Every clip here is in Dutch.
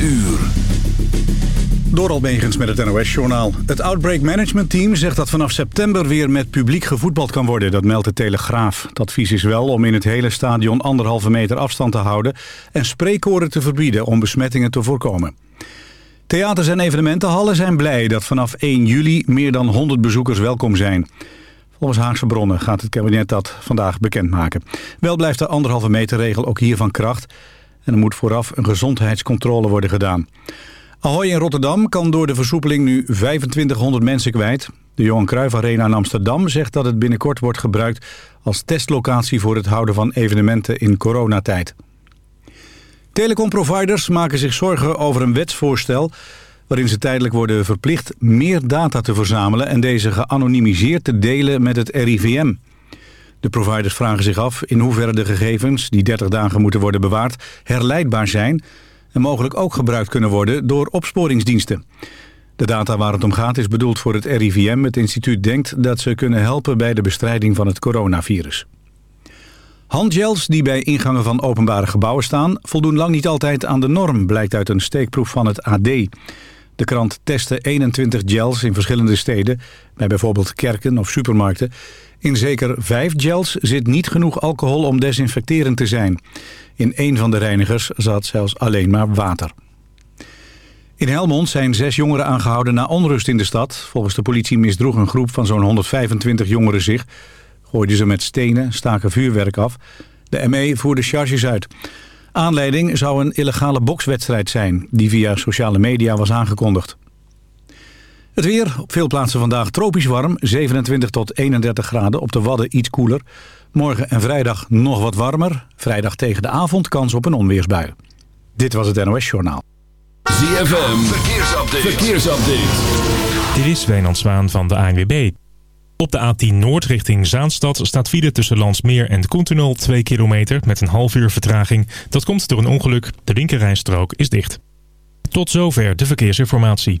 uur. Door Albegens met het NOS-journaal. Het Outbreak Management Team zegt dat vanaf september weer met publiek gevoetbald kan worden. Dat meldt de Telegraaf. Het advies is wel om in het hele stadion anderhalve meter afstand te houden... en spreekkoren te verbieden om besmettingen te voorkomen. Theaters en evenementenhallen zijn blij dat vanaf 1 juli meer dan 100 bezoekers welkom zijn. Volgens Haagse bronnen gaat het kabinet dat vandaag bekendmaken. Wel blijft de anderhalve meter regel ook hier van kracht... en er moet vooraf een gezondheidscontrole worden gedaan. Ahoy in Rotterdam kan door de versoepeling nu 2500 mensen kwijt. De Johan Cruijff Arena in Amsterdam zegt dat het binnenkort wordt gebruikt... als testlocatie voor het houden van evenementen in coronatijd. Telecomproviders maken zich zorgen over een wetsvoorstel... waarin ze tijdelijk worden verplicht meer data te verzamelen... en deze geanonimiseerd te delen met het RIVM. De providers vragen zich af in hoeverre de gegevens... die 30 dagen moeten worden bewaard, herleidbaar zijn... en mogelijk ook gebruikt kunnen worden door opsporingsdiensten. De data waar het om gaat is bedoeld voor het RIVM. Het instituut denkt dat ze kunnen helpen bij de bestrijding van het coronavirus. Handgels die bij ingangen van openbare gebouwen staan... voldoen lang niet altijd aan de norm, blijkt uit een steekproef van het AD. De krant testte 21 gels in verschillende steden... bij bijvoorbeeld kerken of supermarkten. In zeker vijf gels zit niet genoeg alcohol om desinfecterend te zijn. In één van de reinigers zat zelfs alleen maar water. In Helmond zijn zes jongeren aangehouden na onrust in de stad. Volgens de politie misdroeg een groep van zo'n 125 jongeren zich gooiden ze met stenen, staken vuurwerk af. De ME voerde charges uit. Aanleiding zou een illegale bokswedstrijd zijn... die via sociale media was aangekondigd. Het weer, op veel plaatsen vandaag tropisch warm. 27 tot 31 graden, op de Wadden iets koeler. Morgen en vrijdag nog wat warmer. Vrijdag tegen de avond kans op een onweersbui. Dit was het NOS Journaal. ZFM, verkeersupdate. verkeersupdate. Dit is Wijnand Zwaan van de ANWB. Op de A10 Noord richting Zaanstad staat file tussen Landsmeer en de Koentunnel 2 kilometer met een half uur vertraging. Dat komt door een ongeluk. De linkerrijstrook is dicht. Tot zover de verkeersinformatie.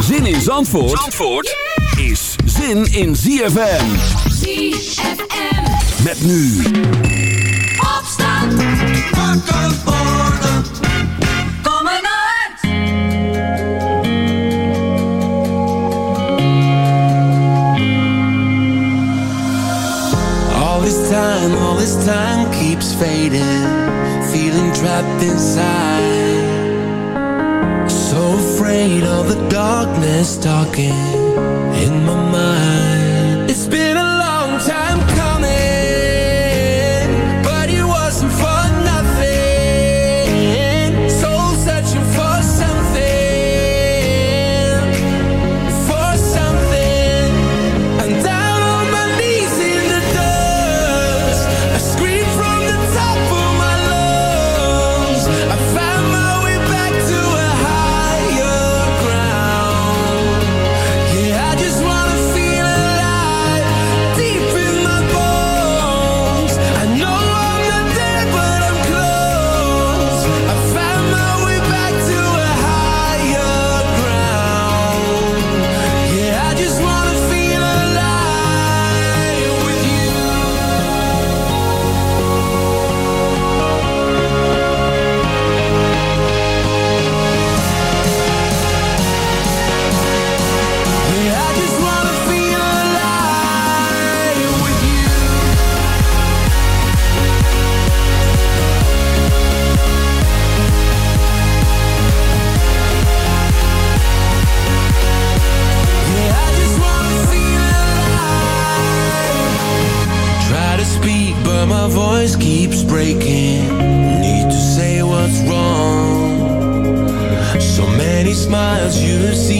Zin in Zandvoort, Zandvoort is zin in ZFM. ZFM. Met nu. Opstand. Wakker worden. Kom maar uit. All this time, all this time keeps fading Feeling trapped inside afraid of the darkness talking in my mind miles you see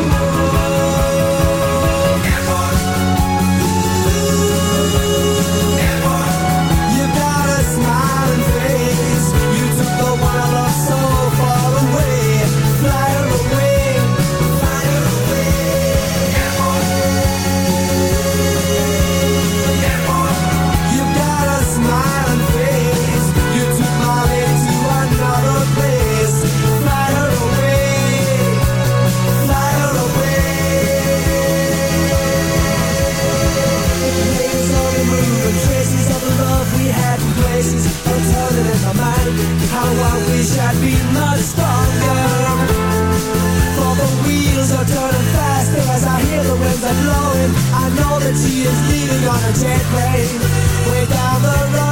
she is leaving on a jet plane way down the road.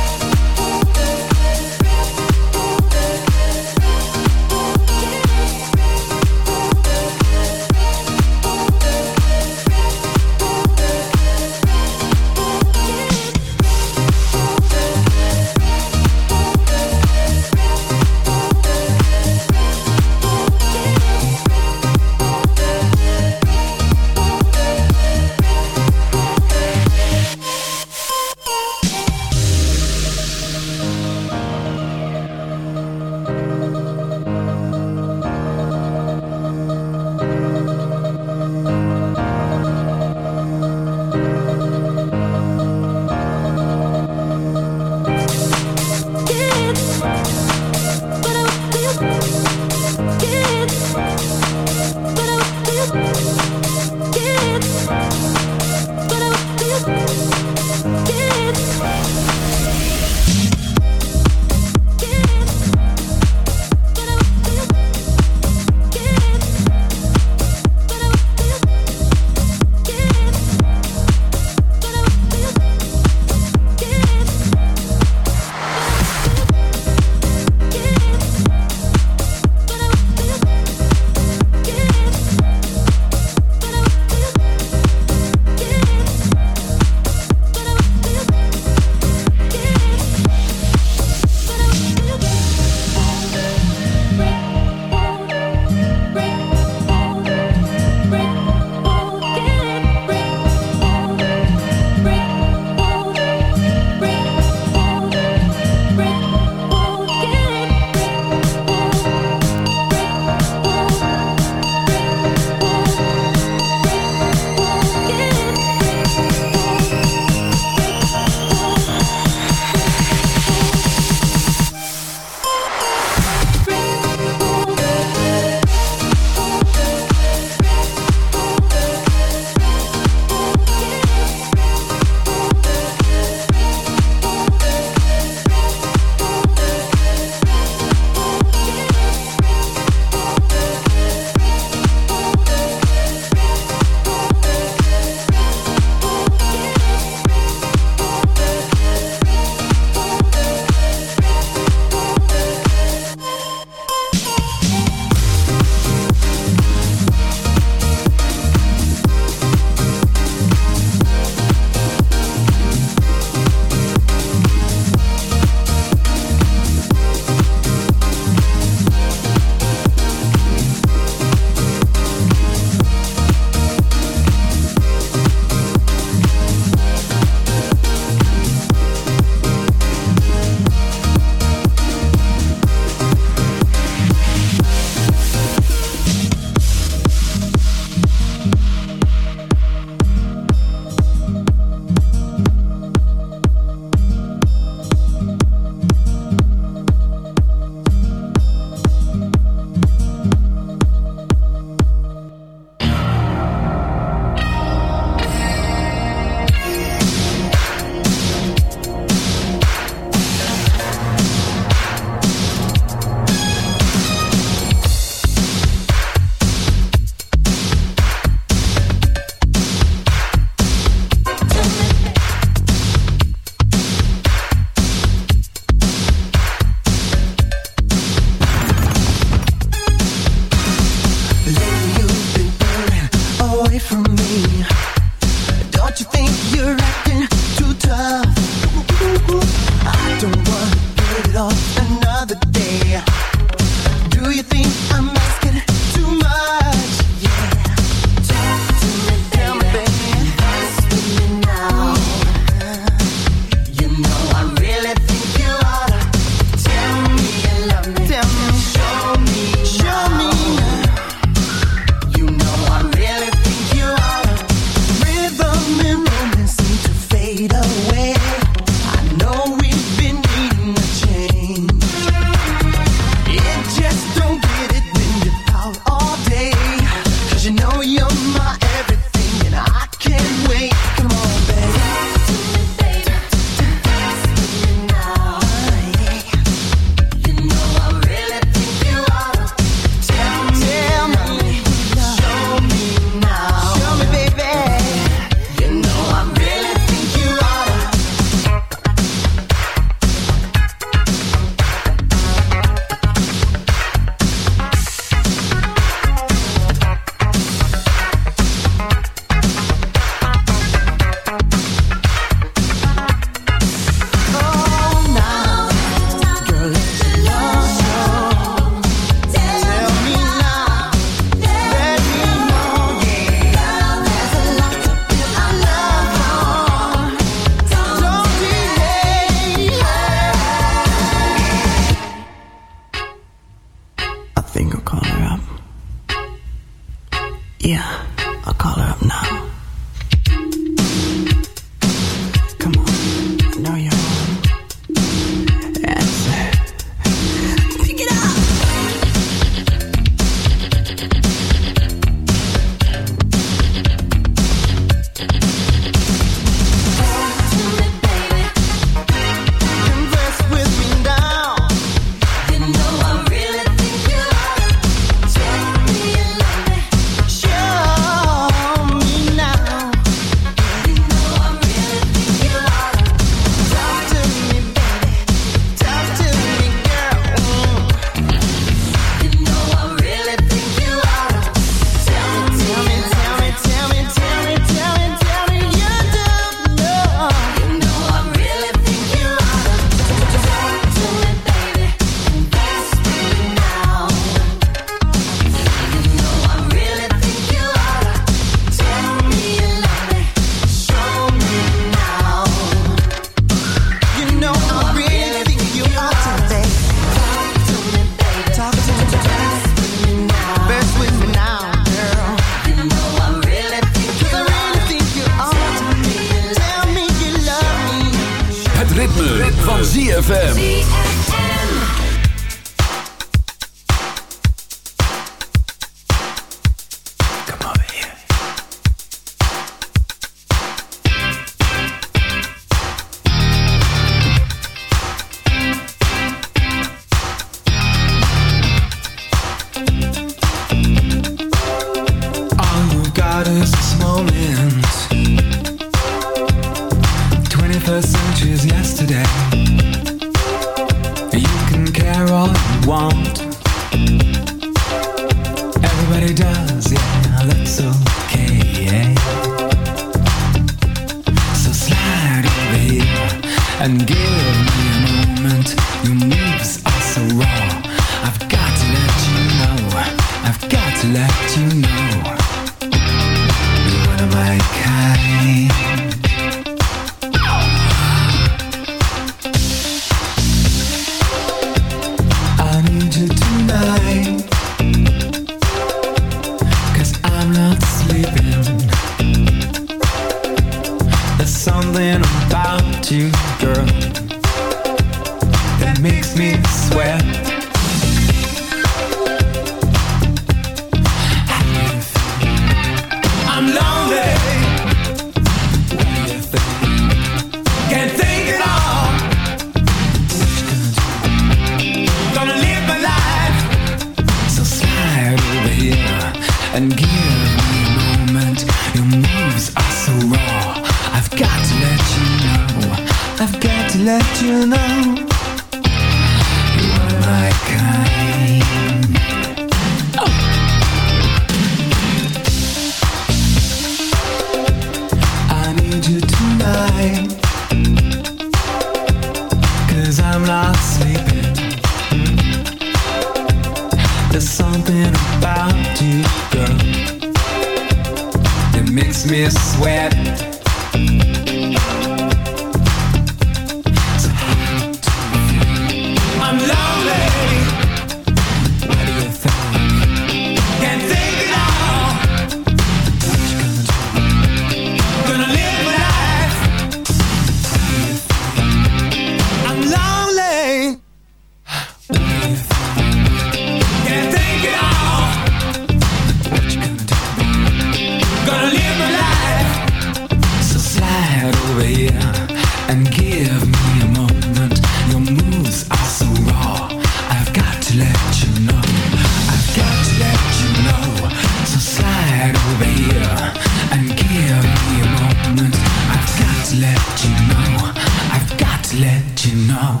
let you know. I've got to let you know.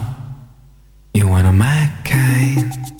You're one of my kind.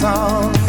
song.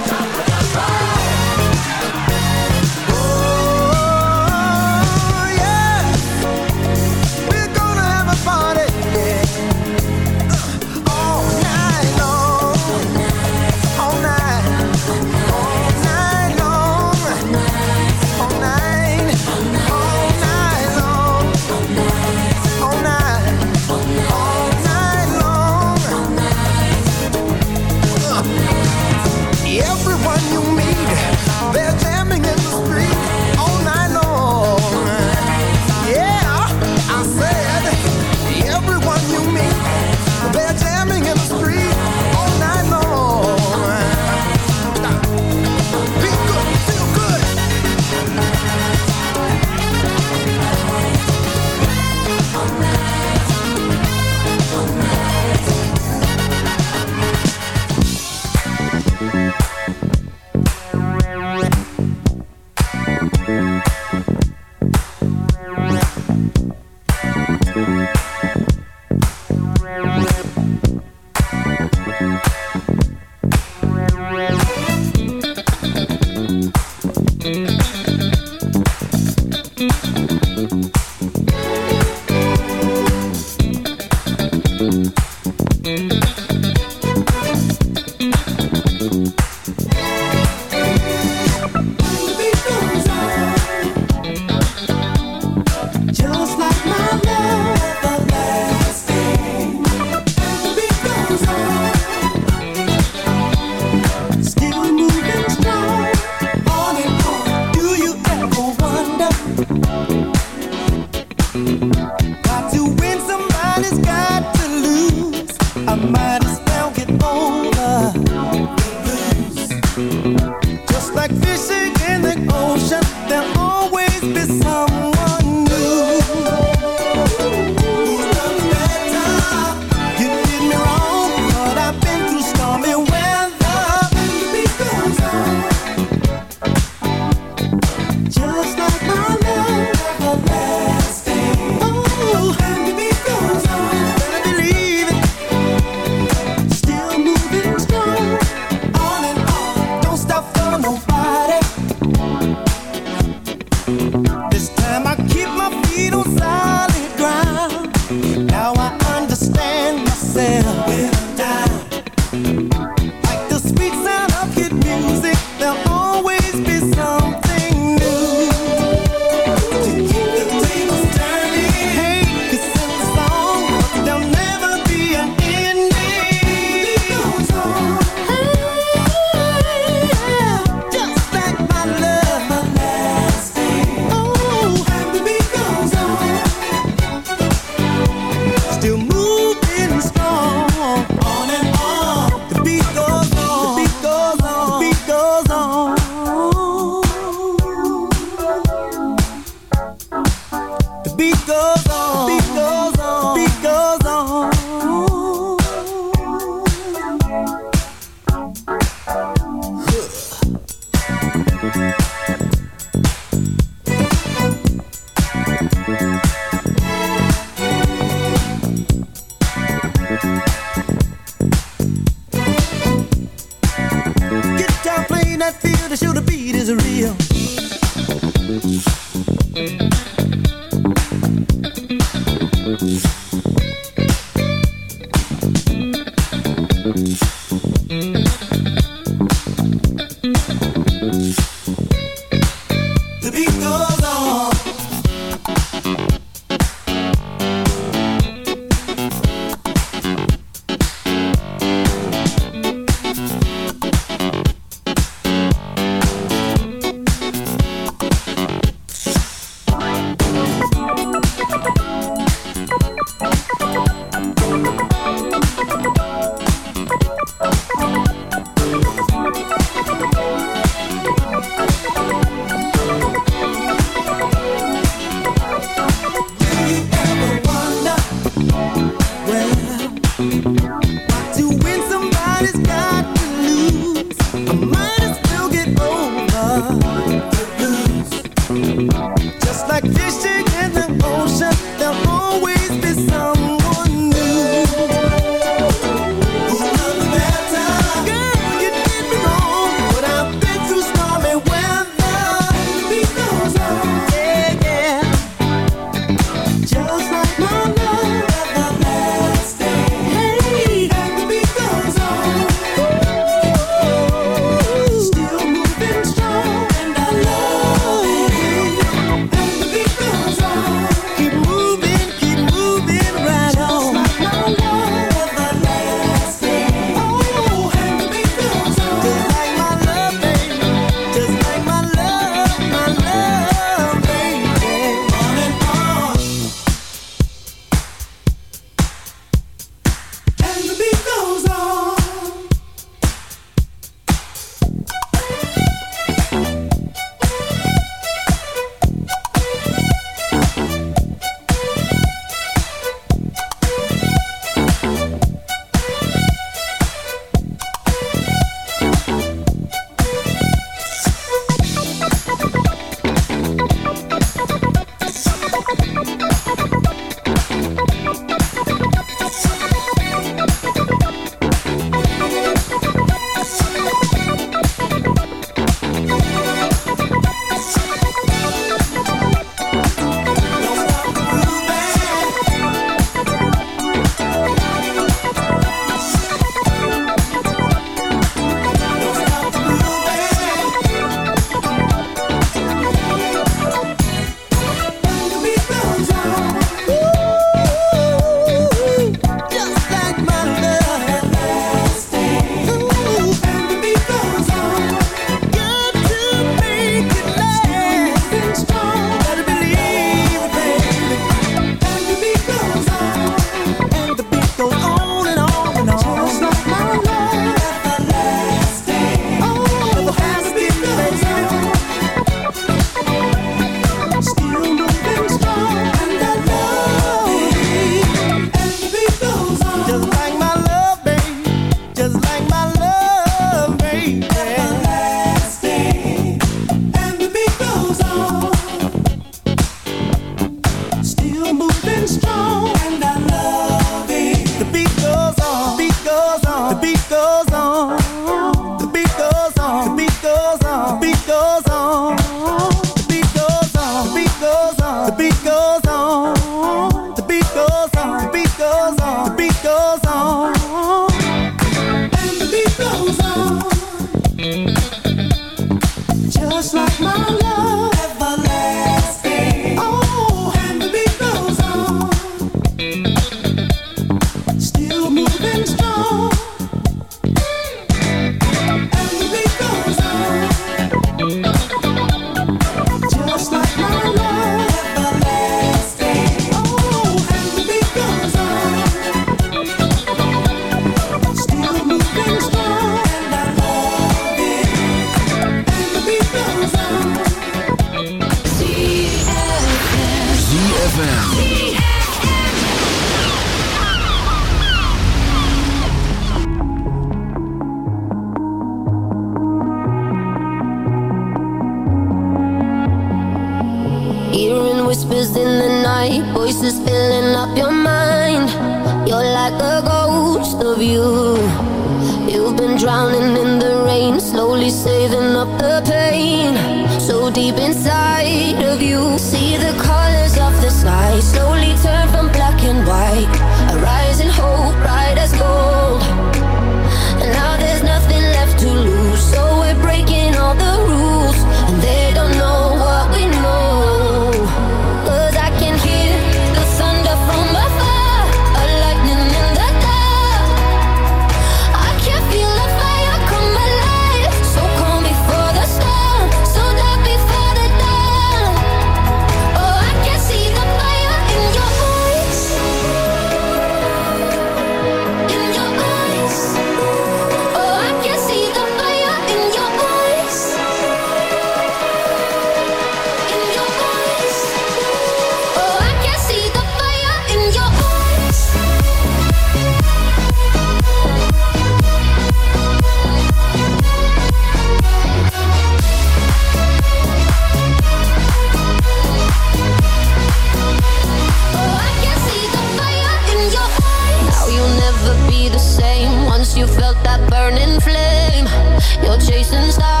since I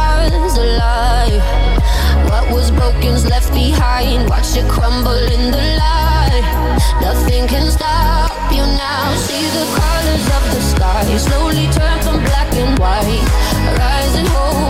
alive. What was broken's left behind. Watch it crumble in the light. Nothing can stop you now. See the colors of the sky slowly turn from black and white. Rising hope.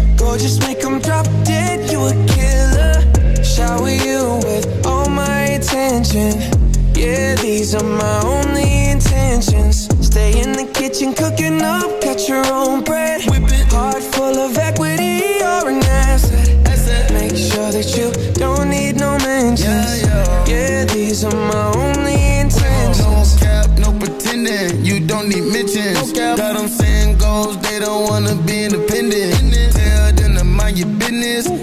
Gorgeous, make them drop dead, you a killer. Shower you with all my attention. Yeah, these are my only intentions. Stay in the kitchen, cooking up, got your own bread. Heart full of equity, you're an asset. Make sure that you don't need no mentions. Yeah, yeah. these are my only intentions. No cap, no pretending. You don't need mentions. Got them saying goals, they don't wanna be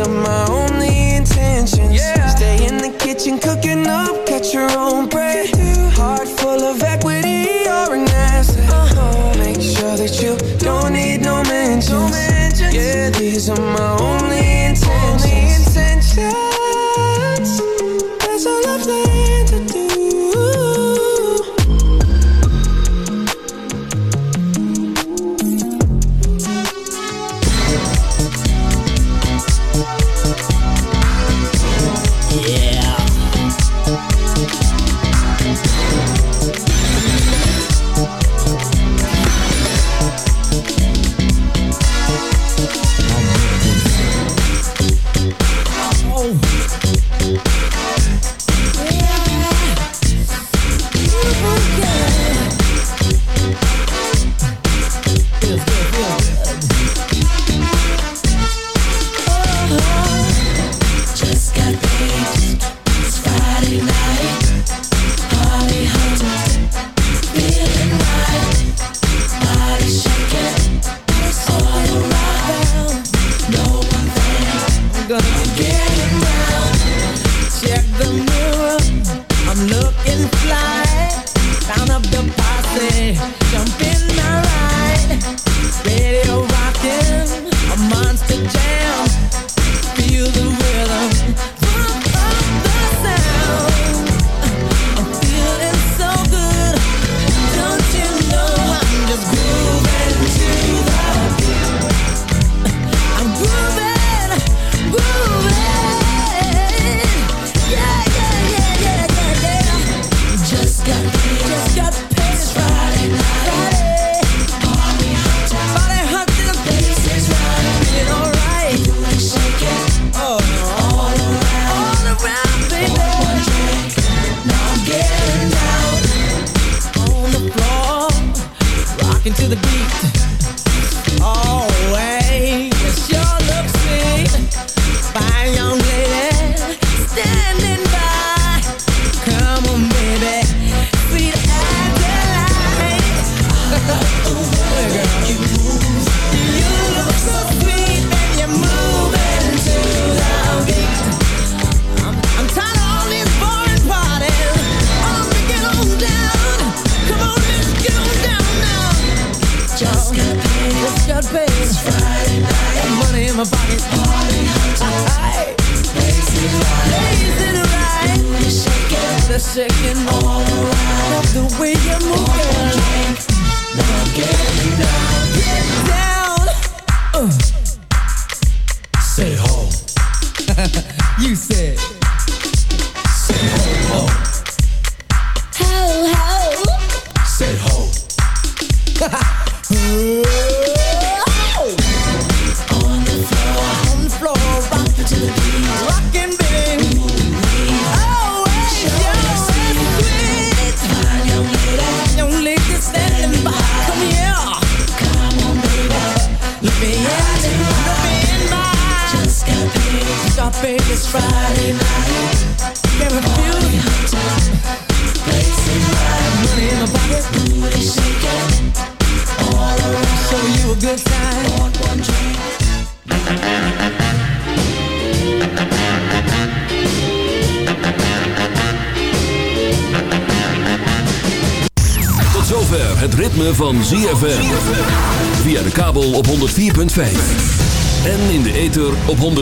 on my own.